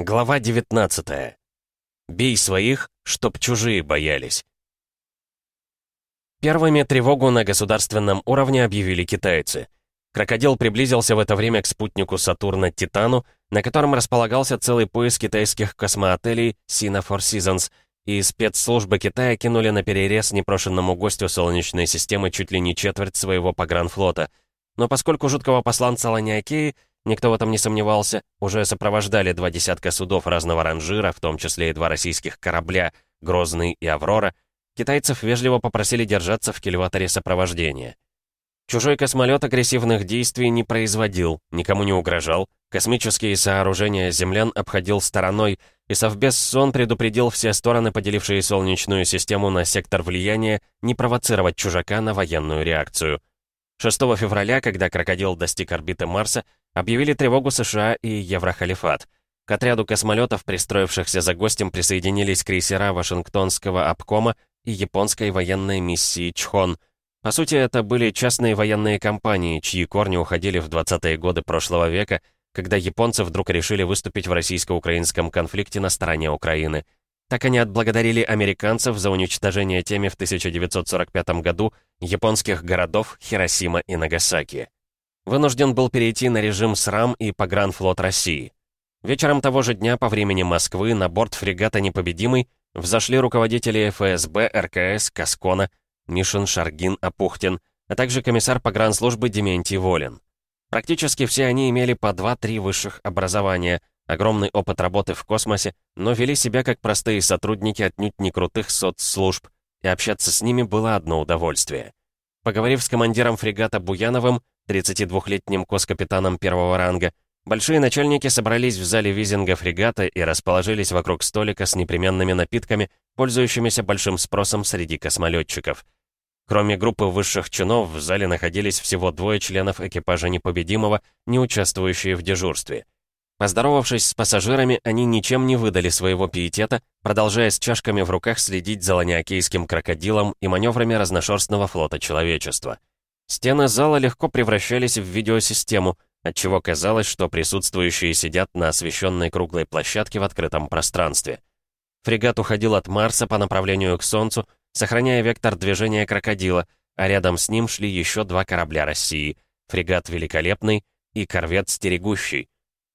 Глава 19. Бей своих, чтоб чужие боялись. Первыми тревогу на государственном уровне объявили китайцы. Крокодил приблизился в это время к спутнику Сатурна Титану, на котором располагался целый пояс китайских космоотелей Sina Four Seasons, и спецслужбы Китая кинули на перерез непрошенному гостю Солнечной системы чуть ли не четверть своего погранфлота. Но поскольку жуткого посланца Ланиакеи Никто в этом не сомневался. Уже сопровождали два десятка судов разного ранжира, в том числе и два российских корабля «Грозный» и «Аврора». Китайцев вежливо попросили держаться в кильваторе сопровождения. Чужой космолет агрессивных действий не производил, никому не угрожал, космические сооружения землян обходил стороной, и Совбез Сон предупредил все стороны, поделившие Солнечную систему на сектор влияния, не провоцировать чужака на военную реакцию. 6 февраля, когда крокодил достиг орбиты Марса, объявили тревогу США и Еврохалифат. К отряду космолетов, пристроившихся за гостем, присоединились крейсера Вашингтонского обкома и японской военной миссии Чхон. По сути, это были частные военные компании, чьи корни уходили в 20-е годы прошлого века, когда японцы вдруг решили выступить в российско-украинском конфликте на стороне Украины. Так они отблагодарили американцев за уничтожение теми в 1945 году японских городов Хиросима и Нагасаки вынужден был перейти на режим СРАМ и Погранфлот России. Вечером того же дня по времени Москвы на борт фрегата «Непобедимый» взошли руководители ФСБ, РКС, Каскона, Мишин, Шаргин, Апухтин, а также комиссар погранслужбы Дементий Волин. Практически все они имели по 2-3 высших образования, огромный опыт работы в космосе, но вели себя как простые сотрудники отнюдь не крутых соцслужб, и общаться с ними было одно удовольствие. Поговорив с командиром фрегата Буяновым, 32-летним коскапитаном первого ранга, большие начальники собрались в зале визинга фрегата и расположились вокруг столика с непременными напитками, пользующимися большим спросом среди космолетчиков. Кроме группы высших чинов, в зале находились всего двое членов экипажа непобедимого, не участвующие в дежурстве. Поздоровавшись с пассажирами, они ничем не выдали своего пиетета, продолжая с чашками в руках следить за ланиакейским крокодилом и маневрами разношерстного флота человечества. Стены зала легко превращались в видеосистему, отчего казалось, что присутствующие сидят на освещенной круглой площадке в открытом пространстве. Фрегат уходил от Марса по направлению к Солнцу, сохраняя вектор движения крокодила, а рядом с ним шли еще два корабля России — фрегат «Великолепный» и корвет «Стерегущий».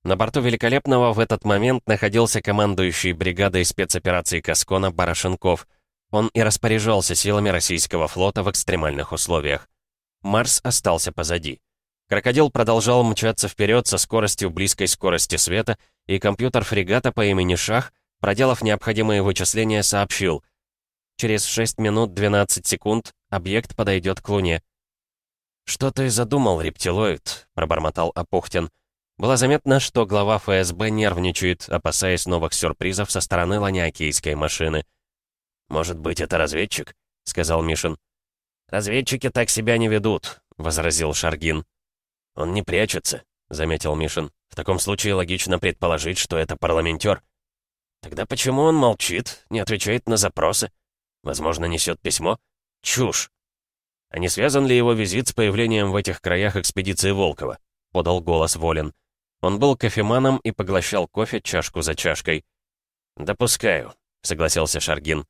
На борту «Великолепного» в этот момент находился командующий бригадой спецопераций Каскона Барашенков. Он и распоряжался силами российского флота в экстремальных условиях. Марс остался позади. Крокодил продолжал мчаться вперед со скоростью близкой скорости света, и компьютер фрегата по имени Шах, проделав необходимые вычисления, сообщил. Через 6 минут 12 секунд объект подойдет к Луне. «Что ты задумал, рептилоид?» — пробормотал Апухтин. Было заметно, что глава ФСБ нервничает, опасаясь новых сюрпризов со стороны ланиакийской машины. «Может быть, это разведчик?» — сказал Мишин. «Разведчики так себя не ведут», — возразил Шаргин. «Он не прячется», — заметил Мишин. «В таком случае логично предположить, что это парламентер». «Тогда почему он молчит, не отвечает на запросы? Возможно, несет письмо? Чушь!» «А не связан ли его визит с появлением в этих краях экспедиции Волкова?» — подал голос Волин. Он был кофеманом и поглощал кофе чашку за чашкой. «Допускаю», — согласился Шаргин.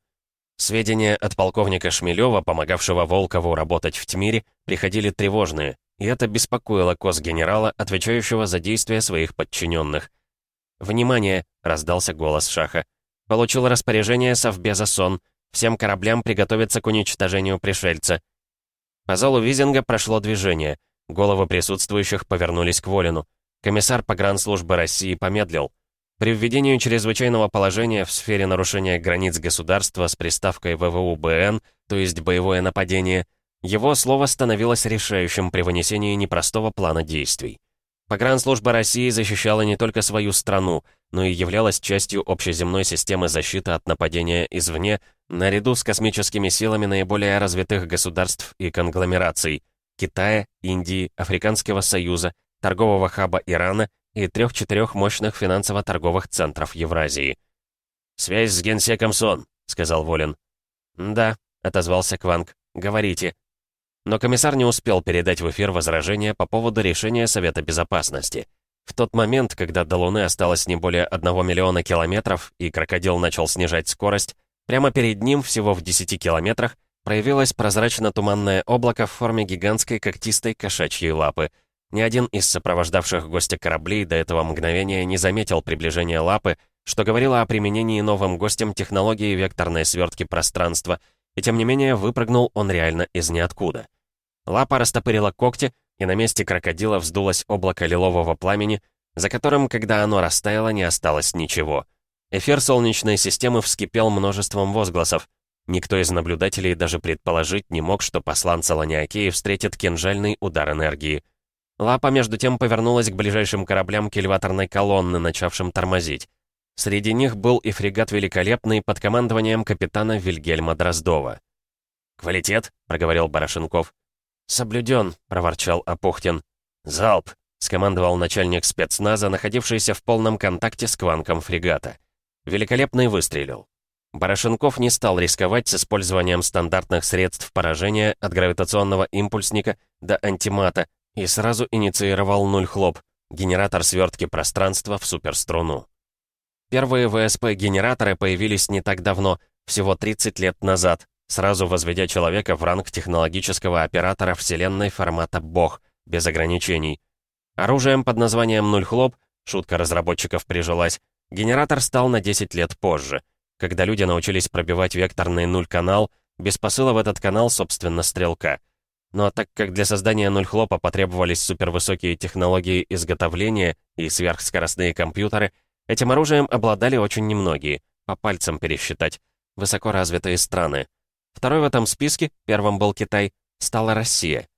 Сведения от полковника Шмелева, помогавшего Волкову работать в ТМИРе, приходили тревожные, и это беспокоило кос-генерала, отвечающего за действия своих подчиненных. «Внимание!» — раздался голос Шаха. «Получил распоряжение Совбеза СОН. Всем кораблям приготовиться к уничтожению пришельца». По залу Визинга прошло движение. Головы присутствующих повернулись к Волину. Комиссар погранслужбы России помедлил. При введении чрезвычайного положения в сфере нарушения границ государства с приставкой ВВУ-БН, то есть боевое нападение, его слово становилось решающим при вынесении непростого плана действий. Погранслужба России защищала не только свою страну, но и являлась частью общеземной системы защиты от нападения извне, наряду с космическими силами наиболее развитых государств и конгломераций – Китая, Индии, Африканского Союза, торгового хаба Ирана и трех-четырех мощных финансово-торговых центров Евразии. «Связь с генсеком СОН», — сказал Волин. «Да», — отозвался Кванг. «Говорите». Но комиссар не успел передать в эфир возражения по поводу решения Совета Безопасности. В тот момент, когда до Луны осталось не более одного миллиона километров, и крокодил начал снижать скорость, прямо перед ним, всего в 10 километрах, проявилось прозрачно-туманное облако в форме гигантской когтистой кошачьей лапы. Ни один из сопровождавших гостя кораблей до этого мгновения не заметил приближения лапы, что говорило о применении новым гостем технологии векторной свертки пространства, и тем не менее выпрыгнул он реально из ниоткуда. Лапа растопырила когти, и на месте крокодила вздулось облако лилового пламени, за которым, когда оно растаяло, не осталось ничего. Эфир Солнечной системы вскипел множеством возгласов. Никто из наблюдателей даже предположить не мог, что посланца Ланиакеи встретит кинжальный удар энергии. Лапа, между тем, повернулась к ближайшим кораблям кильваторной колонны, начавшим тормозить. Среди них был и фрегат «Великолепный» под командованием капитана Вильгельма Дроздова. «Квалитет?» — проговорил Барашенков. «Соблюден», — проворчал Апухтин. «Залп!» — скомандовал начальник спецназа, находившийся в полном контакте с кванком фрегата. Великолепный выстрелил. Барашенков не стал рисковать с использованием стандартных средств поражения от гравитационного импульсника до антимата и сразу инициировал нуль хлоп, генератор свертки пространства в суперструну. Первые ВСП-генераторы появились не так давно, всего 30 лет назад, сразу возведя человека в ранг технологического оператора Вселенной формата «Бог», без ограничений. Оружием под названием «Нуль хлоп», шутка разработчиков прижилась, генератор стал на 10 лет позже, когда люди научились пробивать векторный нуль-канал, без посыла в этот канал, собственно, стрелка. Ну а так как для создания нуль хлопа потребовались супервысокие технологии изготовления и сверхскоростные компьютеры, этим оружием обладали очень немногие, по пальцам пересчитать, высокоразвитые страны. Второй в этом списке, первым был Китай, стала Россия.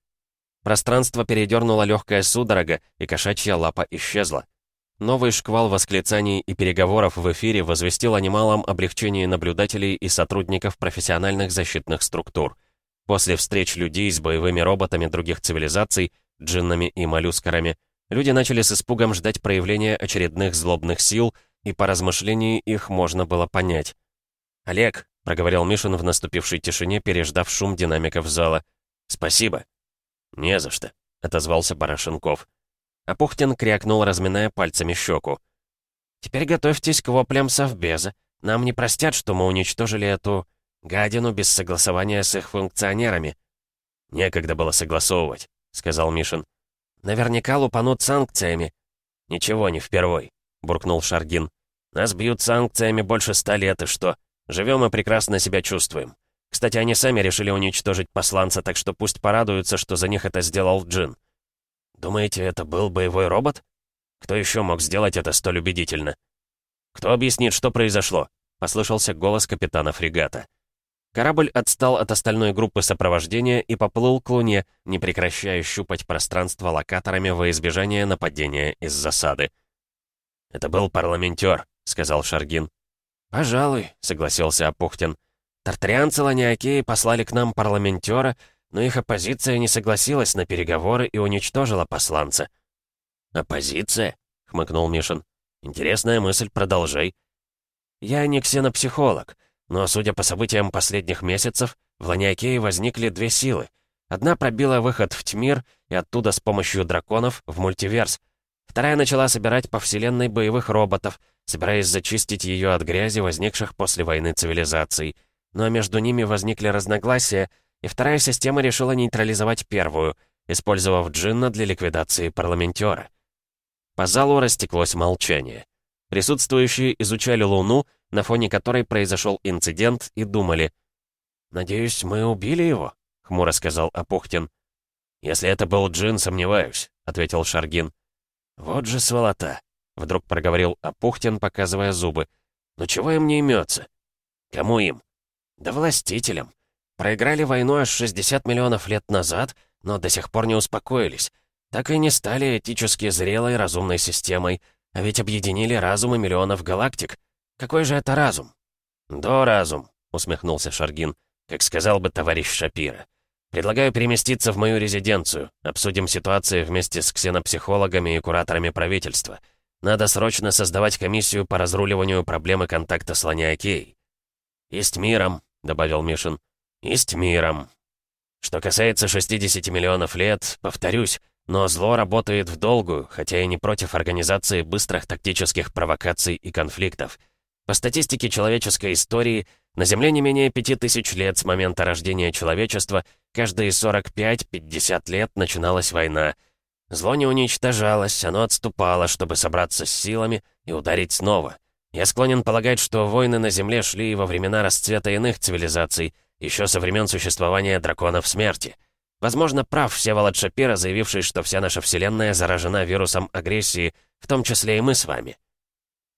Пространство передернула легкая судорога, и кошачья лапа исчезла. Новый шквал восклицаний и переговоров в эфире возвестил о немалом облегчении наблюдателей и сотрудников профессиональных защитных структур. После встреч людей с боевыми роботами других цивилизаций, джиннами и моллюскарами, люди начали с испугом ждать проявления очередных злобных сил, и по размышлении их можно было понять. «Олег, проговорил Мишин в наступившей тишине, переждав шум динамиков зала. «Спасибо». «Не за что», — отозвался Барашенков. А Пухтин крякнул, разминая пальцами щеку. «Теперь готовьтесь к воплям совбеза. Нам не простят, что мы уничтожили эту гадину без согласования с их функционерами». «Некогда было согласовывать», — сказал Мишин. «Наверняка лупанут санкциями». «Ничего, не впервой», — буркнул Шаргин. «Нас бьют санкциями больше ста лет, и что? Живем и прекрасно себя чувствуем. Кстати, они сами решили уничтожить посланца, так что пусть порадуются, что за них это сделал Джин. Думаете, это был боевой робот? Кто еще мог сделать это столь убедительно? Кто объяснит, что произошло? Послышался голос капитана фрегата. Корабль отстал от остальной группы сопровождения и поплыл к Луне, не прекращая щупать пространство локаторами во избежание нападения из засады. «Это был парламентер», — сказал Шаргин. «Пожалуй», — согласился Апухтин. «Тартарианцы Ланиакеи послали к нам парламентера, но их оппозиция не согласилась на переговоры и уничтожила посланца». «Оппозиция?» — хмыкнул Мишин. «Интересная мысль, продолжай». «Я не ксенопсихолог, но, судя по событиям последних месяцев, в Ланиакее возникли две силы. Одна пробила выход в Тьмир и оттуда с помощью драконов в мультиверс. Вторая начала собирать по вселенной боевых роботов — собираясь зачистить ее от грязи, возникших после войны цивилизаций. Но между ними возникли разногласия, и вторая система решила нейтрализовать первую, использовав джинна для ликвидации парламентера. По залу растеклось молчание. Присутствующие изучали Луну, на фоне которой произошел инцидент, и думали. «Надеюсь, мы убили его?» — хмуро сказал Апухтин. «Если это был джин, сомневаюсь», — ответил Шаргин. «Вот же сволота!» Вдруг проговорил Апухтин, показывая зубы. «Ну чего им не имется?» «Кому им?» «Да властителям. Проиграли войну аж 60 миллионов лет назад, но до сих пор не успокоились. Так и не стали этически зрелой разумной системой, а ведь объединили разумы миллионов галактик. Какой же это разум?» «До разум», — усмехнулся Шаргин, как сказал бы товарищ Шапира. «Предлагаю переместиться в мою резиденцию. Обсудим ситуации вместе с ксенопсихологами и кураторами правительства». Надо срочно создавать комиссию по разруливанию проблемы контакта с Ланиакей. «Есть миром», — добавил Мишин. «Есть миром». Что касается 60 миллионов лет, повторюсь, Но зло работает в долгую, хотя и не против организации быстрых тактических провокаций и конфликтов. По статистике человеческой истории, на Земле не менее пяти тысяч лет с момента рождения человечества, каждые 45-50 лет начиналась война. Зло не уничтожалось, оно отступало, чтобы собраться с силами и ударить снова. Я склонен полагать, что войны на Земле шли и во времена расцвета иных цивилизаций, еще со времен существования драконов смерти. Возможно, прав Всеволод Шапира, заявивший, что вся наша Вселенная заражена вирусом агрессии, в том числе и мы с вами.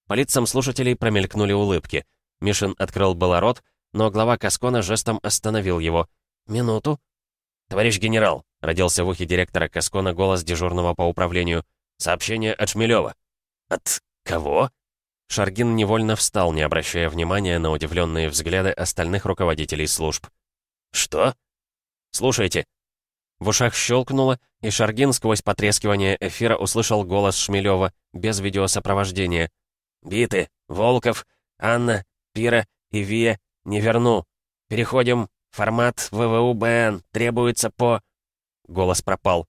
По лицам слушателей промелькнули улыбки. Мишин открыл было рот, но глава Каскона жестом остановил его. «Минуту». «Товарищ генерал», — родился в ухе директора Каскона голос дежурного по управлению. «Сообщение от Шмелева». «От кого?» Шаргин невольно встал, не обращая внимания на удивленные взгляды остальных руководителей служб. «Что?» «Слушайте», в ушах щелкнуло, и Шаргин сквозь потрескивание эфира услышал голос Шмелева, без видеосопровождения. «Биты, Волков, Анна, Пира и Вия, не верну. Переходим. Формат ВВУ-БН. Требуется по...» Голос пропал.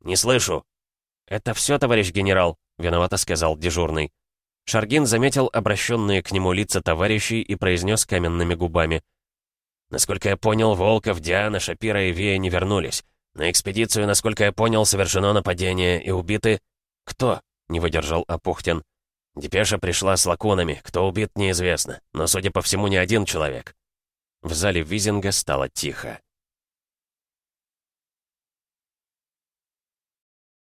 «Не слышу». «Это все, товарищ генерал», — виновато сказал дежурный. Шаргин заметил обращенные к нему лица товарищей и произнес каменными губами. «Насколько я понял, Волков, Диана, Шапира и Вия не вернулись. На экспедицию, насколько я понял, совершено нападение и убиты... Кто? Не выдержал Апухтин. Депеша пришла с лакунами. Кто убит, неизвестно. Но, судя по всему, не один человек. В зале Визинга стало тихо.